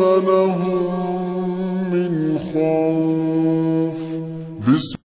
لهم من خوف. بسم